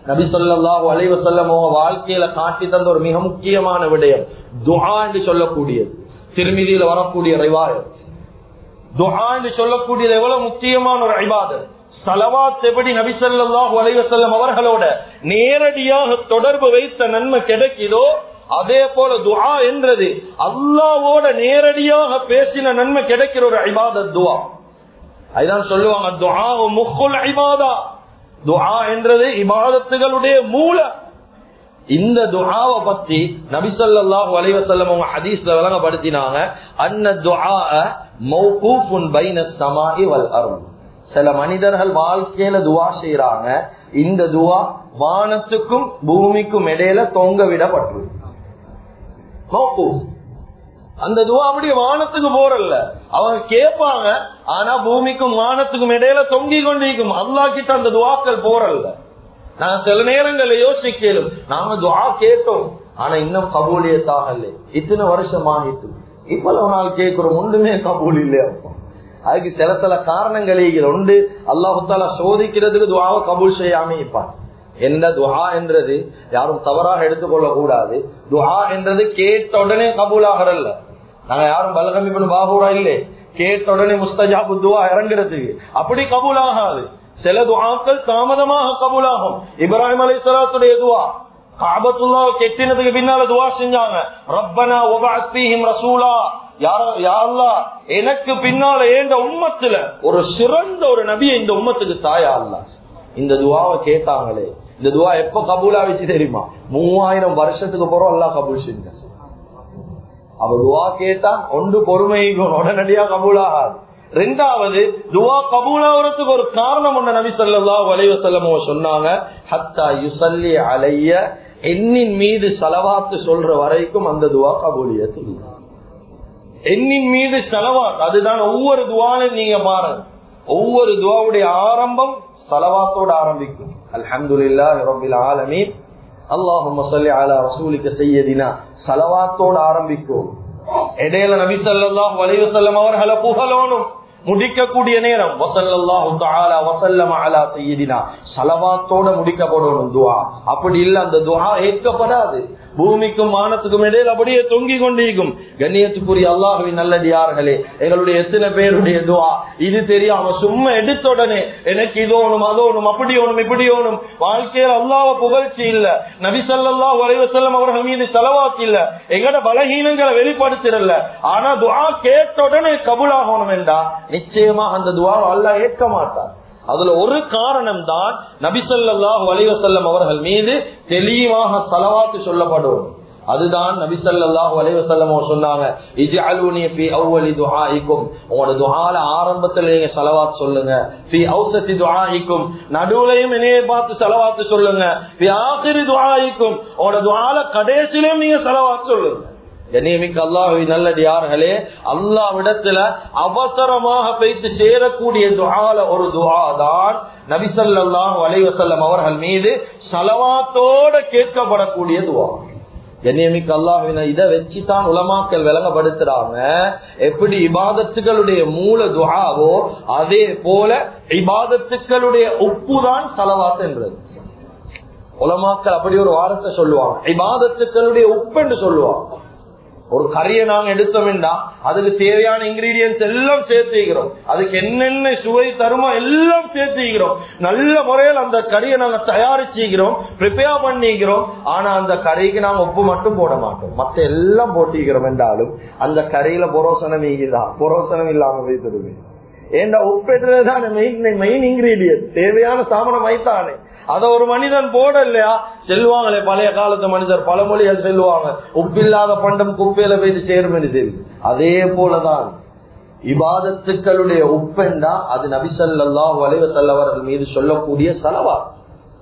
நபி சொல்லாஹு அலைவ சொல்லம் வாழ்க்கையில காட்டி தந்த ஒரு மிக முக்கியமான விடயம். துஹா என்று சொல்லக்கூடியது. திருமதியில வரக்கூடிய ரிவாயம் துஹா என்று சொல்லக்கூடியது எவ்வளவு முக்கியமான ஒரு ஐபாதம் சலவாத் எப்படி நபி சொல்லாஹு அலைவசல்லம் அவர்களோட நேரடியாக தொடர்பு வைத்த நன்மை கிடைக்குதோ அதே போல துஹா என்றது அல்லாவோட நேரடியாக பேசின நன்மை கிடைக்கிற ஒரு ஐவாத துவா அதுதான் சொல்லுவாங்க துஹா முக்குல் ஐபாதா துஆ என்றது இபாதத்துகளுடைய மூல. இந்த துஆவை பத்தி நபிசல்லாஹு அலைவசல்லம் அவங்க ஹதீஸ்ல விளங்கப்படுத்தினாங்க. அன்ன துஆ மௌகூஃபுன் பைன ஸமாஇ வல் அருள் சில மனிதர்கள் வாழ்க்கையில துவா செய்யறாங்க இந்த துவா வானத்துக்கும் பூமிக்கும் இடையில தொங்க விடப்பட்டு அந்த துவா அப்படி வானத்துக்கு போறல்ல. அவங்க கேட்பாங்க ஆனா பூமிக்கும் வானத்துக்கும் இடையில தொங்கி கொண்டிருக்கும். அல்லா கிட்ட அந்த துவாக்கள் போறல்ல. நான் சில நேரங்கள்ல யோசிக்கலும் நாம துவா கேட்டோம் ஆனா இன்னும் கபூலியத்தாக இல்லை. இத்தனை வருஷம் ஆகிட்டு இவ்வளவு நாள் கேட்கிறோம் ஒன்றுமே கபூல் இல்லையா? அதுக்கு சில சில காரணங்கள் உண்டு. அல்லாஹால சோதிக்கிறதுக்கு துவாவை கபூல் செய்யாம இருப்பான். என்ன துஹா என்றது யாரும் தவறாக எடுத்துக்கொள்ள கூடாது துஹா என்றது கேட்ட உடனே கபூல் நாங்க யாரும் பலகமி பண்ண பாகூரா இல்லை. கேட்ட உடனே முஸ்தஜாபு துவா இறங்குறதுக்கு. அப்படி கபூல் ஆகாது சில துவாக்கள் தாமதமாக கபூலாகும். இப்ராஹிம் அலி சலாத்துடைய துவா. காபத்துல்லா கெட்டினதுக்கு பின்னால துவா செஞ்சாங்க. ரப்பனா ஒபாத்பீஹிம் ரசூலா. யாரா எனக்கு பின்னால ஏண்ட உம்மத்துல ஒரு சிறந்த ஒரு நபியை இந்த உம்மத்துக்கு தாயா அல்ல. இந்த துவாவை கேட்டாங்களே. இந்த துவா எப்ப கபூலா வச்சு தெரியுமா? மூவாயிரம் வருஷத்துக்கு போறோம் அல்லா கபூல் செஞ்சேன். அவ துவா கேட்டா ஒன்று பொறுமைக்கும் உடனடியா கபூலாகாது. ரெண்டாவது துவா கபூலாகிறதுக்கு ஒரு காரணம் ஒண்ணு நபி சொல்லா வலைவ செல்லமோ சொன்னாங்க. ஹத்தா யுசல்லி அலைய எண்ணின் மீது செலவாத்து சொல்ற வரைக்கும் அந்த துவா கபூலியத்து எண்ணின் மீது செலவாத் அதுதான் ஒவ்வொரு துவாலும் நீங்க பாருங்க. ஒவ்வொரு துவாவுடைய ஆரம்பம் செலவாத்தோட ஆரம்பிக்கும். அலமதுல்லா ரபில் ஆலமீன். அல்லாஹும் சலவாத்தோடு ரசூலிக்க செய்யதினா ஆரம்பிக்கும். இடையில நபி சல்லாஹ் அலைஹி வஸல்லம் அவர்களை புகழோனும் முடிக்கக்கூடிய நேரம் வசல்லாஹு முடிக்கப்படணும் துவா. அப்படி இல்ல அந்த துவா ஏற்கப்படாது. பூமிக்கும் வானத்துக்கும் இடையில் அப்படியே தொங்கி கொண்டிருக்கும். கண்ணியத்துக்குரிய அல்லாஹுவின் நல்லடியார்களே எங்களுடைய எத்தனை பேருடைய துவா? இது தெரியாம சும்மா எடுத்த உடனே எனக்கு இது ஒண்ணும் அது ஒண்ணும் அப்படி ஒண்ணும் இப்படி ஒண்ணும் வாழ்க்கையில் அல்லாஹ் புகழ்ச்சி இல்ல. நபிசல்லா ஸல்லல்லாஹு அலைஹி அவர்கள் மீது செலவாக்கி இல்ல. எங்கட பலகீனங்களை வெளிப்படுத்திடல. ஆனா துவா கேட்ட உடனே கபூலாகணும் என்றா நிச்சயமா அந்த துவா அல்லாஹ் ஏற்க மாட்டார் அதுல ஒரு காரணம் தான் நபிசல்லாஹ் வலைவசல்லம் அவர்கள் மீது தெளிவாக சலவாத்து சொல்லப்படும். அதுதான் நபிசல்லாஹு அவர் சொன்னாங்க உங்களோட துஆல ஆரம்பத்துல நீங்க ஸலவாத் சொல்லுங்க. ஃபீ அவ்சதி துஆஇக்கும். நடுவுலையும் என்னைய பார்த்து ஸலவாத் சொல்லுங்க. ஃபீ ஆகிரி துஆஇக்கும். உங்களோட துஆல கடைசிலயும் நீங்க ஸலவாத் சொல்லுங்க. கண்ணியமிக்க நல்லது நல்லடியார்களே அல்லாவிடத்துல அவசரமாக வைத்து சேரக்கூடிய துஆல ஒரு துஆ தான் நபிசல்லாஹு வலைவசல்லம் அவர்கள் மீது சலவாத்தோட கேட்கப்படக்கூடிய துவா கண்ணியமிக்க அல்லாஹின இதை வச்சுதான் உலமாக்கள் விளங்கப்படுத்துறாங்க. எப்படி இபாதத்துகளுடைய மூல துஆவோ அதே போல இபாதத்துக்களுடைய உப்பு தான் என்றது உலமாக்கள் அப்படி ஒரு வாரத்தை சொல்லுவாங்க. இபாதத்துக்களுடைய உப்பு என்று சொல்லுவாங்க. ஒரு கறியை நாங்க எடுத்தோம்னா அதுக்கு தேவையான இன்கிரீடியன்ஸ் எல்லாம் சேர்த்துக்கிறோம் அதுக்கு என்னென்ன சுவை தருமோ எல்லாம் சேர்த்துக்கிறோம் நல்ல முறையில் அந்த கறியை நாங்க தயாரிச்சுக்கிறோம் ப்ரிப்பேர் பண்ணிக்கிறோம் ஆனா அந்த கறிக்கு நாங்க உப்பு மட்டும் போட மாட்டோம். மத்த எல்லாம் போட்டிக்கிறோம் என்றாலும் அந்த கறியில புரோசனம் தான் புரோசனம் இல்லாம வைத்திருவேன் ஏண்டா உப்பு மெயின் மெயின் இன்கிரீடியன்ட் தேவையான சாமனம் வைத்தானே. அத ஒரு மனிதன் போட இல்லையா செல்வாங்களே பழைய காலத்து மனிதர். பல மொழிகள் செல்வாங்க உப்பில்லாத பண்டம் குப்பையில போயிட்டு சேரும் அதே போலதான். இபாதத்துக்களுடைய உப்பெண்டா அது நபிசல்லா வலைவசல்லவர்கள் மீது சொல்லக்கூடிய செலவா.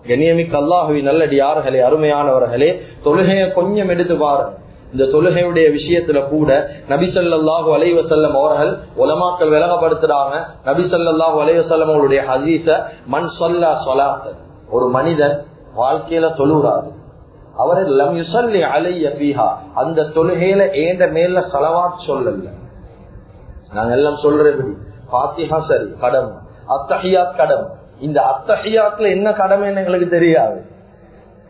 கண்ணியமிக்க அல்லாஹுவி நல்லடியார்களே அருமையானவர்களே தொழுகையை கொஞ்சம் எடுத்து பாருங்க இந்த தொழுகையுடைய விஷயத்துல கூட நபிசல்லாஹு அலைவசல்லம் அவர்கள் உலமாக்கள் விலகப்படுத்துறாங்க நபிசல்லாஹு அலைவசல்லம் அவருடைய ஹதீச மண் சொல்லா சொலாத்த ஒரு மனிதன் வாழ்க்கையில தொழுகிறாரு. அவர் லம் யுசல்லி அலைய பீஹா அந்த தொழுகையில ஏந்த மேல சலவாத் சொல்லல. நாங்க எல்லாம் சொல்றது பாத்திஹா சரி கடமை. அத்தஹியாத் கடமை. இந்த அத்தஹியாத்துல என்ன கடமைன்னு எங்களுக்கு தெரியாது.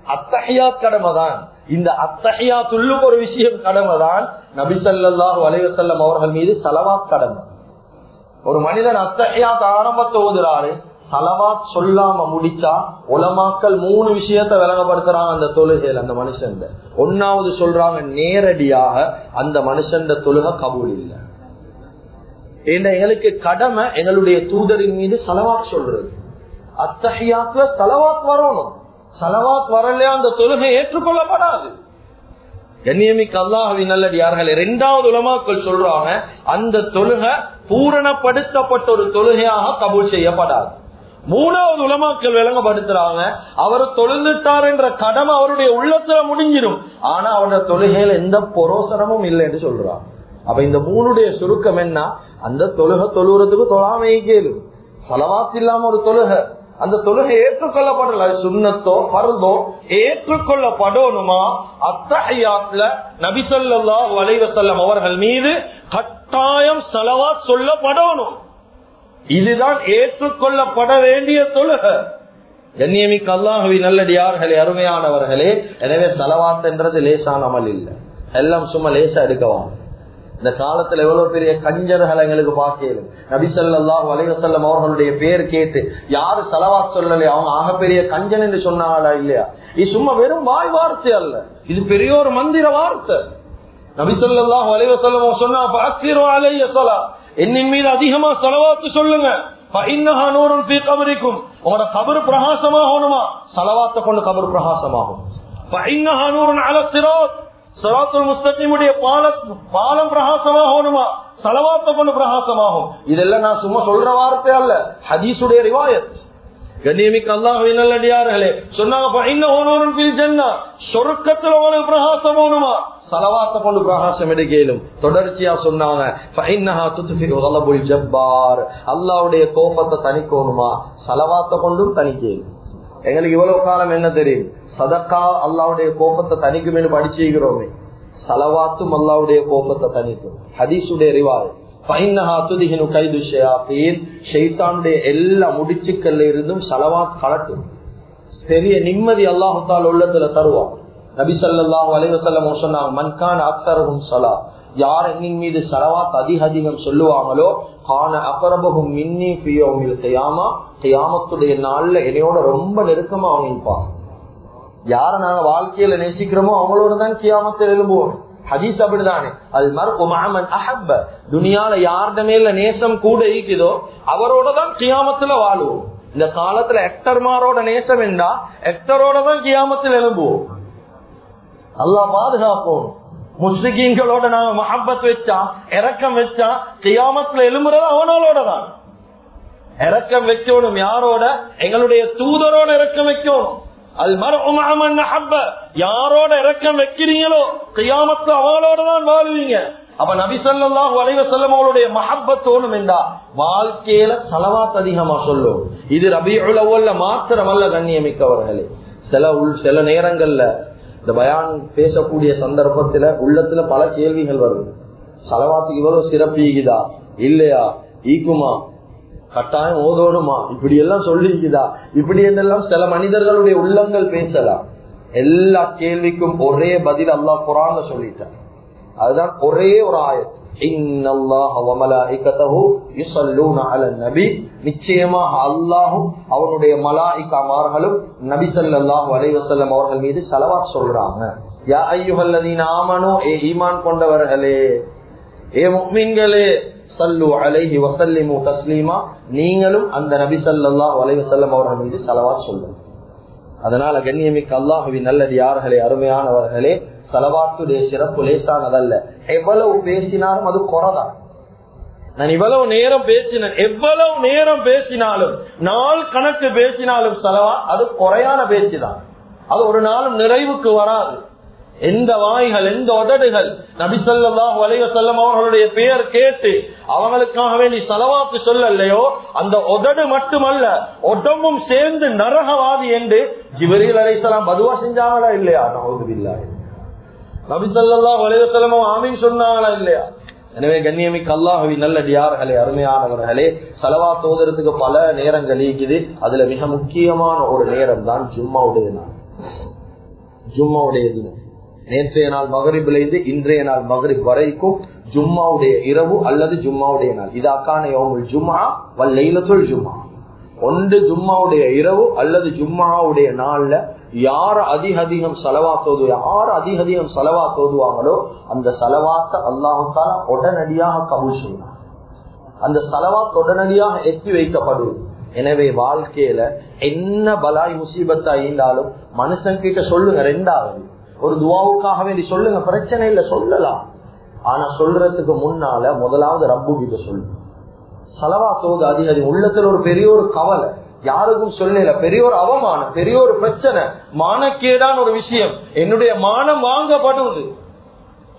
அத்தஹியாத் கடமை தான் இந்த அத்தஹியாத்துள்ளுக்கு ஒரு விஷயம் கடமை தான் நபிசல்லாஹு அலைவசல்லம் அவர்கள் மீது செலவாத் கடமை. ஒரு மனிதன் அத்தஹியாத் ஆரம்பத்தை ஓதுறாரு சலவாத் சொல்லாம முடிச்சா உலமாக்கள் மூணு விஷயத்த விலகப்படுத்துறாங்க அந்த தொழுகையில் அந்த மனுஷன் ஒன்னாவது சொல்றாங்க நேரடியாக அந்த மனுஷன் தொழுகை கபூல் இல்லை. ஏன்னா எங்களுக்கு கடமை எங்களுடைய தூதரின் மீது சலவாத் சொல்றது. அத்தகையாக்குல சலவாத் வரணும். சலவாத் வரலையா அந்த தொழுகை ஏற்றுக்கொள்ளப்படாது. கண்ணியமிக்கு அல்லாஹவி நல்லடியார்கள் இரண்டாவது உலமாக்கள் சொல்றாங்க அந்த தொழுகை பூரணப்படுத்தப்பட்ட ஒரு தொழுகையாக கபூல் செய்யப்படாது. மூணாவது உலமாக்கள் விளங்கப்படுத்துறாங்க அவர் தொழுந்துட்டார் என்ற கடமை அவருடைய உள்ளத்துல முடிஞ்சிடும் ஆனா அவருடைய தொழுகையில எந்த பொரோசனமும் இல்லை என்று சொல்றாங்க அப்ப இந்த மூணுடைய சுருக்கம் என்ன? அந்த தொழுகை தொழுகிறதுக்கு தொழாமை கேளு செலவாத்து இல்லாம ஒரு தொழுகை. அந்த தொழுகை ஏற்றுக்கொள்ளப்படல. சுண்ணத்தோ பருந்தோ ஏற்றுக்கொள்ளப்படணுமா? அத்தகையாத்துல நபிசல்லா வலைவசல்லம் அவர்கள் மீது கட்டாயம் செலவா சொல்லப்படணும். இதுதான் ஏற்றுக்கொள்ளப்பட வேண்டிய தொழுக. கண்ணியமிக்கு அல்லாஹவி நல்லடியார்களே அருமையானவர்களே எனவே செலவாத் என்றது லேசான அமல் இல்லை. எல்லாம் சும்மா லேசா எடுக்கவாங்க இந்த காலத்துல எவ்வளவு பெரிய கஞ்சர்கள் எங்களுக்கு பார்க்கலும் நபிசல்லாஹ் வலைவசல்லம் அவர்களுடைய பேர் கேட்டு யாரு செலவா சொல்லலையே அவங்க ஆகப்பெரிய கஞ்சன் என்று சொன்னாங்களா இல்லையா? இது சும்மா வெறும் வாய் வார்த்தை அல்ல. இது பெரிய ஒரு மந்திர வார்த்தை. நபிசல்லாஹ் வலைவசல்லம் சொன்னா அலைய என்னின் மீது அதிகமா செலவாத்து சொல்லுங்க. கபரிக்கும் உங்களோட கபரு பிரகாசமாகணுமா? செலவாத்த கொண்டு கபரு பிரகாசமாகும். சராத்துல் முஸ்தகிமுடைய பாலம் பாலம் பிரகாசமாகணுமா? சலவாத்த கொண்டு பிரகாசமாகும். இதெல்லாம் நான் சும்மா சொல்ற வார்த்தை அல்ல. ஹதீசுடைய ரிவாயத். கண்ணியமிக்கு அல்லாஹின் நல்லடியார்களே சொன்னாங்க சொருக்கத்துல உங்களுக்கு பிரகாசம் சலவாத்த கொண்டு பிரகாசம் எடுக்கலும் தொடர்ச்சியா சொன்னாங்க. அல்லாவுடைய கோபத்தை தணிக்கணுமா? சலவாத்த கொண்டும் தணிக்கலும் எங்களுக்கு இவ்வளவு காலம் என்ன தெரியும்? சதக்கா அல்லாவுடைய கோபத்தை தணிக்கும் படிச்சுக்கிறோமே சலவாத்தும் அல்லாவுடைய கோபத்தை தணிக்கும். ஹதீசுடைய ரிவாய் எல்லா முடிச்சுக்கல்ல இருந்தும் சலவாத் கலட்டும். பெரிய நிம்மதி அல்லாஹால உள்ளத்துல தருவான். நபிசல்லாஹு அலைவசல்லம் சொன்னாங்க மன்கான் அக்தரகும் சலா யார் என்னின் மீது சலவாத் அதிக அதிகம் சொல்லுவாங்களோ கான அபரபகும் மின்னி பியோமில் கையாமா. கையாமத்துடைய நாள்ல என்னையோட ரொம்ப நெருக்கமா அவங்க நிற்பாங்க யார நாங்க வாழ்க்கையில நேசிக்கிறோமோ அவங்களோட தான் கியாமத்தில் எழும்புவோம். ஹதீஸ் அப்படிதானே. அது மறுமன் அஹப்ப. துனியால யார்ட மேல நேசம் கூட இருக்குதோ அவரோட தான் கியாமத்துல வாழுவோம். இந்த காலத்துல எக்டர்மாரோட நேசம் என்றா எக்டரோட தான் கியாமத்தில் எழும்புவோம். அல்லா பாதுகாப்போம். முஸ்லிகீன்களோட நாங்க மஹப்பத் வச்சா இறக்கம் வச்சா கியாமத்துல எழும்புறது அவனோட தான் இறக்கம் வைக்கணும் யாரோட? எங்களுடைய தூதரோட இறக்கம் வைக்கணும். அது மரமன் யாரோட இறக்கம் வைக்கிறீங்களோ கியாமத்து அவங்களோட தான் வாழ்வீங்க. அப்ப நபிசல்லாஹு அலைவ செல்லம் அவளுடைய மஹப்பத்தோடும் என்றா? வாழ்க்கையில செலவாத் அதிகமா சொல்லும். இது ரபியுள்ள மாத்திரமல்ல கண்ணியமிக்கவர்களே. சில உள் சில நேரங்கள்ல இந்த பயான் பேசக்கூடிய சந்தர்ப்பத்துல உள்ளத்துல பல கேள்விகள் வருது. செலவாத்துக்கு இவ்வளவு சிறப்பீகுதா? இல்லையா? ஈக்குமா? கட்டாயம் ஓதோடுமா இப்படி எல்லாம் சொல்லிக்குதா இப்படி என்றெல்லாம் சில மனிதர்களுடைய உள்ளங்கள் பேசலாம். எல்லா கேள்விக்கும் ஒரே பதில் அல்லா குரான் சொல்லிட்டார் அதுதான் ஒரே ஒரு ஆயத்து. நிச்சயமாக அல்லாஹும் அவனுடைய மலாய்க்காமார்களும் நபி சல்லாஹு அலைவசல்லம் அவர்கள் மீது செலவா சொல்றாங்க. யா ஐயுகல்லதீன் ஆமனோ ஏ ஈமான் கொண்டவர்களே ஏ முக்மீன்களே சல்லு அலைஹி வசல்லிமு தஸ்லீமா. நீங்களும் அந்த நபி சல்லா அலைவசல்லம் அவர்கள் மீது செலவா சொல்லுங்க. அதனால கண்ணியமிக்க அல்லாஹுவின் நல்லது யார்களே அருமையானவர்களே செலவாத்துடைய சிறப்பு லேசானதல்ல எவ்வளவு பேசினாலும் அது குறைதான். நான் இவ்வளவு நேரம் பேசினேன் எவ்வளவு நேரம் பேசினாலும் நாள் கணக்கு பேசினாலும் செலவா அது குறையான பேச்சுதான். அது ஒரு நாளும் நிறைவுக்கு வராது. எந்த வாய்கள் எந்த உதடுகள் நபிசல்லாஹ் வலைவசல்லம் அவர்களுடைய பெயர் கேட்டு அவங்களுக்காக வேண்டி செலவாக்கு சொல்லலையோ அந்த உதடு மட்டுமல்ல உடம்பும் சேர்ந்து நரகவாதி என்று ஜிபரில் அலைசலாம் பதுவா செஞ்சாங்களா இல்லையா? நவுதுபில்லா நபிசல்லா வலைவசல்லம் ஆமீன் சொன்னாங்களா இல்லையா? எனவே கண்ணியமிக்கு அல்லாஹவி நல்லடியார்களே அருமையானவர்களே செலவா தோதறதுக்கு பல நேரங்கள் இருக்குது அதுல மிக முக்கியமான ஒரு நேரம் தான் ஜும்மாவுடைய நாள். ஜும்மாவுடைய தினம். நேற்றைய நாள் மகரிபிலிருந்து இன்றைய நாள் மகரிப் வரைக்கும் ஜும்மாவுடைய இரவு அல்லது ஜும்மாவுடைய நாள். இதாக்கான யோமுல் ஜும்மா வல்லைலத்துல் ஜும்மா. ஒன்று ஜும்மாவுடைய இரவு அல்லது ஜும்மாவுடைய நாள்ல யார் அதிக அதிகம் செலவா தோது யார் அதிக அதிகம் செலவா தோதுவாங்களோ அந்த செலவாத்த அல்லாஹால உடனடியாக கபூல் செய்வார் அந்த செலவாத் உடனடியாக எத்தி வைக்கப்படுவது எனவே வாழ்க்கையில என்ன பலாய் முசீபத்தா இருந்தாலும் மனுஷன் கிட்ட சொல்லுங்க ரெண்டாவது. ஒரு துவாவுக்காக வேண்டி சொல்லுங்க பிரச்சனை இல்ல சொல்லலாம். ஆனா சொல்றதுக்கு முன்னால முதலாவது ரப்பு கிட்ட சொல்லு. செலவா தோது அதிக உள்ளத்துல ஒரு பெரிய ஒரு கவலை. யாருக்கும் சொல்லல. பெரிய ஒரு அவமானம் பெரிய ஒரு பிரச்சனை மானக்கேடான ஒரு விஷயம். என்னுடைய மானம் வாங்கப்படுவது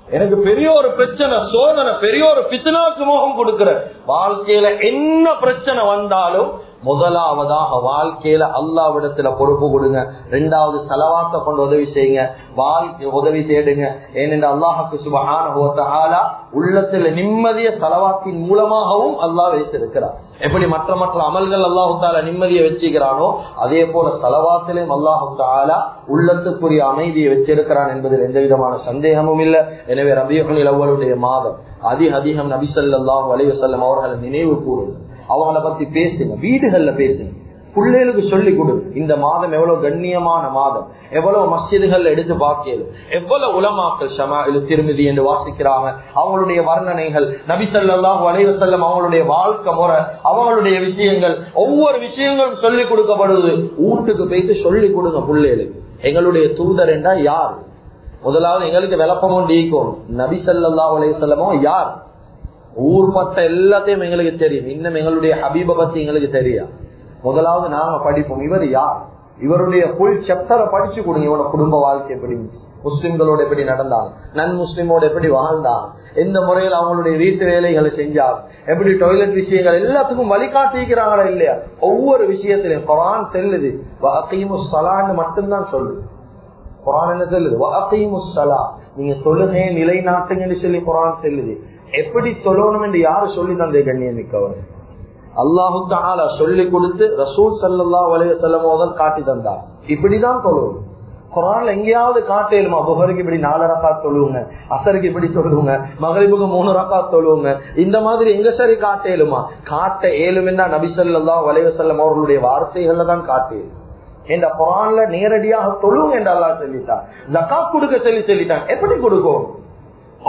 எனக்கு பெரிய ஒரு பிரச்சனை சோதனை பெரிய ஒரு பித்தனாக்கு மோகம் கொடுக்கிற வாழ்க்கையில என்ன பிரச்சனை வந்தாலும் முதலாவதாக வாழ்க்கையில அல்லாவிடத்துல பொறுப்பு கொடுங்க. ரெண்டாவது செலவாக்க கொண்டு உதவி செய்யுங்க. வாழ்க்கை உதவி தேடுங்க. ஏனென்று அல்லாஹுக்கு சுபகான உள்ளத்துல நிம்மதிய செலவாக்கின் மூலமாகவும் அல்லாஹ் வைத்திருக்கிறார். எப்படி மற்ற மற்ற அமல்கள் அல்லாஹு நிம்மதியை வச்சுக்கிறானோ அதே போல செலவாத்திலையும் அல்லாஹு ஆலா உள்ளத்துக்குரிய அமைதியை வச்சிருக்கிறான் என்பதில் எந்த விதமான சந்தேகமும் இல்லை. எனவே ரபியுல் இளவருடைய மாதம் அதிக அதிகம் நபிசல்லாஹ் வலிவசல்லம் அவர்களை நினைவு கூறுங்கள். அவங்கள பத்தி பேசுங்க வீடுகள்ல பேசுங்க. பிள்ளைகளுக்கு சொல்லி கொடு. இந்த மாதம் எவ்வளவு கண்ணியமான மாதம். எவ்வளவு மஸ்ஜிதுகள் எடுத்து பார்க்கலும் எவ்வளவு உலமாக்கள் ஷமாயில் திருமதி என்று வாசிக்கிறாங்க. அவங்களுடைய வர்ணனைகள் நபி வளைவு வலைவசல்லம் அவங்களுடைய வாழ்க்கை முறை அவங்களுடைய விஷயங்கள் ஒவ்வொரு விஷயங்களும் சொல்லிக் கொடுக்கப்படுவது வீட்டுக்கு போயிட்டு சொல்லி கொடுங்க பிள்ளைகளுக்கு. எங்களுடைய தூதர் என்றா யார்? முதலாவது எங்களுக்கு விளப்பமும் டீக்கும் நபி வளைவு அலைவசல்லமோ யார்? ஊர் மத்த எல்லாத்தையும் எங்களுக்கு தெரியும். இன்னும் எங்களுடைய ஹபீப பத்தி எங்களுக்கு தெரியும் முதலாவது நாங்க படிப்போம். இவர் யார்? இவருடைய புல் செப்டரை படிச்சு கொடுங்க. இவனோட குடும்ப வாழ்க்கை எப்படி? முஸ்லிம்களோட எப்படி நடந்தாங்க நன் முஸ்லிமோட எப்படி வாழ்ந்தாங்க எந்த முறையில் அவங்களுடைய வீட்டு வேலைகளை செஞ்சாங்க எப்படி டாய்லெட் விஷயங்கள் எல்லாத்துக்கும் வழிகாட்டிக்கிறாங்களா இல்லையா? ஒவ்வொரு விஷயத்திலையும் குரான் செல்லுது. சலான்னு மட்டும்தான் சொல்லுது. குரான் என்ன சொல்லுது? வாக்கையுமுசலா நீங்க தொழுகையை நிலைநாட்டுங்கன்னு சொல்லி குரான் செல்லுது. எப்படி சொல்லணும் என்று யாரு சொல்லி தந்தை கண்ணியமிக்கவர் அல்லாஹு தாலா சொல்லி கொடுத்து ரசூல் சல்லா வலைய செல்லமோதல் காட்டி தந்தார். இப்படிதான் சொல்லுவோம் குரான்ல எங்கேயாவது காட்டேலுமா புகருக்கு இப்படி நாலு ரக்கா தொழுவுங்க அசருக்கு இப்படி தொழுவுங்க மகளிபுக்கு மூணு ரக்கா தொழுவுங்க இந்த மாதிரி எங்க சரி காட்டேலுமா காட்ட ஏழுமென்னா நபிசல்லா வலைய செல்லம் அவர்களுடைய வார்த்தைகள்ல தான் காட்டேலும் என்ற குரான்ல நேரடியாக சொல்லுங்க என்று அல்லா சொல்லிட்டான். ஜக்காத் கொடுக்க சொல்லி சொல்லிட்டான். எப்படி கொடுக்கும்?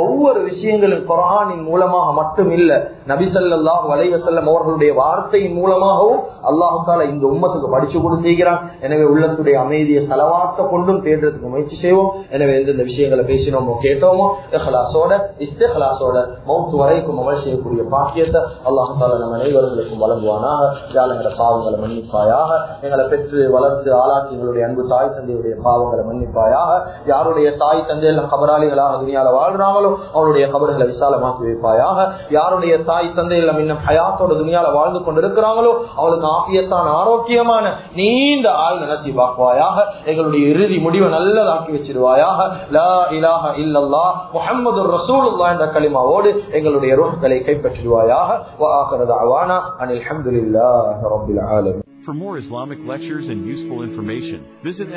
ஒவ்வொரு விஷயங்களும் குரானின் மூலமாக மட்டும் இல்ல நபிசல்லாஹ் வலைவசல்லம் அவர்களுடைய வார்த்தையின் மூலமாகவும் அல்லாஹு தாலா இந்த உம்மத்துக்கு படிச்சு கொடுத்திருக்கிறான். எனவே உள்ளத்துடைய அமைதியை செலவாக்க கொண்டும் தேடுறதுக்கு முயற்சி செய்வோம். எனவே எந்தெந்த விஷயங்களை பேசினோமோ கேட்டோமோ இஹலாசோட இஸ்திஹலாசோட மௌத்து வரைக்கும் அமல் செய்யக்கூடிய பாக்கியத்தை அல்லாஹு தாலா நம்ம அனைவர்களுக்கும் வழங்குவானாக. ஜாலங்களை பாவங்களை மன்னிப்பாயாக? எங்களை பெற்று வளர்த்து ஆளாக்கி எங்களுடைய அன்பு தாய் தந்தையுடைய பாவங்களை மன்னிப்பாயாக? யாருடைய தாய் தந்தையெல்லாம் கபராளிகளாக துணியால வாழ்றாங்களோ அவருடைய கபடுகளை விசாலமாக்கி வைப்பாயாக. யாருடைய தாய் தந்தை தந்தையெல்லாம் இன்னும் ஹயாத்தோட துணியால வாழ்ந்து கொண்டிருக்கிறாங்களோ அவளுக்கு ஆபியத்தான் ஆரோக்கியமான நீண்ட ஆள் நினைச்சி பார்ப்பாயாக. எங்களுடைய இறுதி முடிவை நல்லதாக்கி வச்சிருவாயாக. லா இலாஹ இல்லல்லா முஹம்மது ரசூலுல்லாஹ் என்ற கலிமாவோடு எங்களுடைய ரோஹ்களை கைப்பற்றிடுவாயாக. வஆகிரு அனில் ஹம்துலில்லாஹி ரப்பில் ஆலமீன் For more Islamic lectures and useful information, visit